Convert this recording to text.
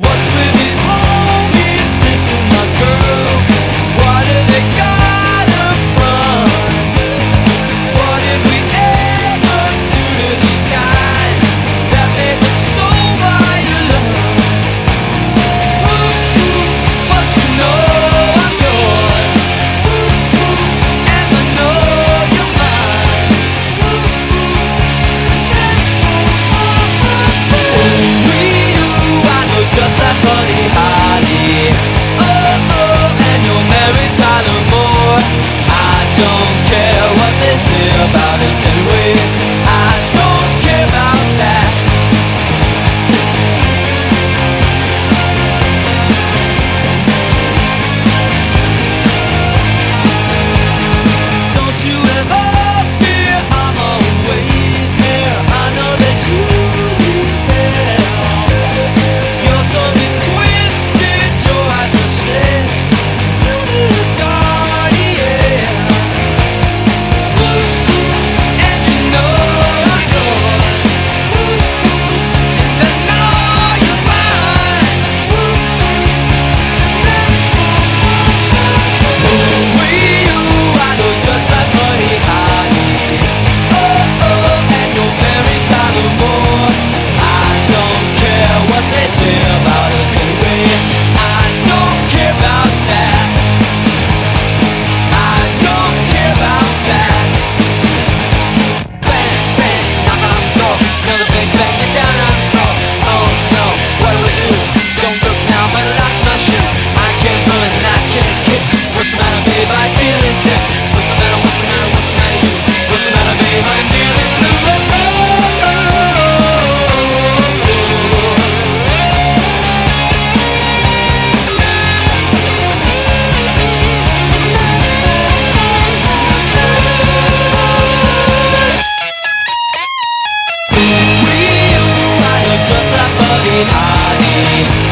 What's with Yeah.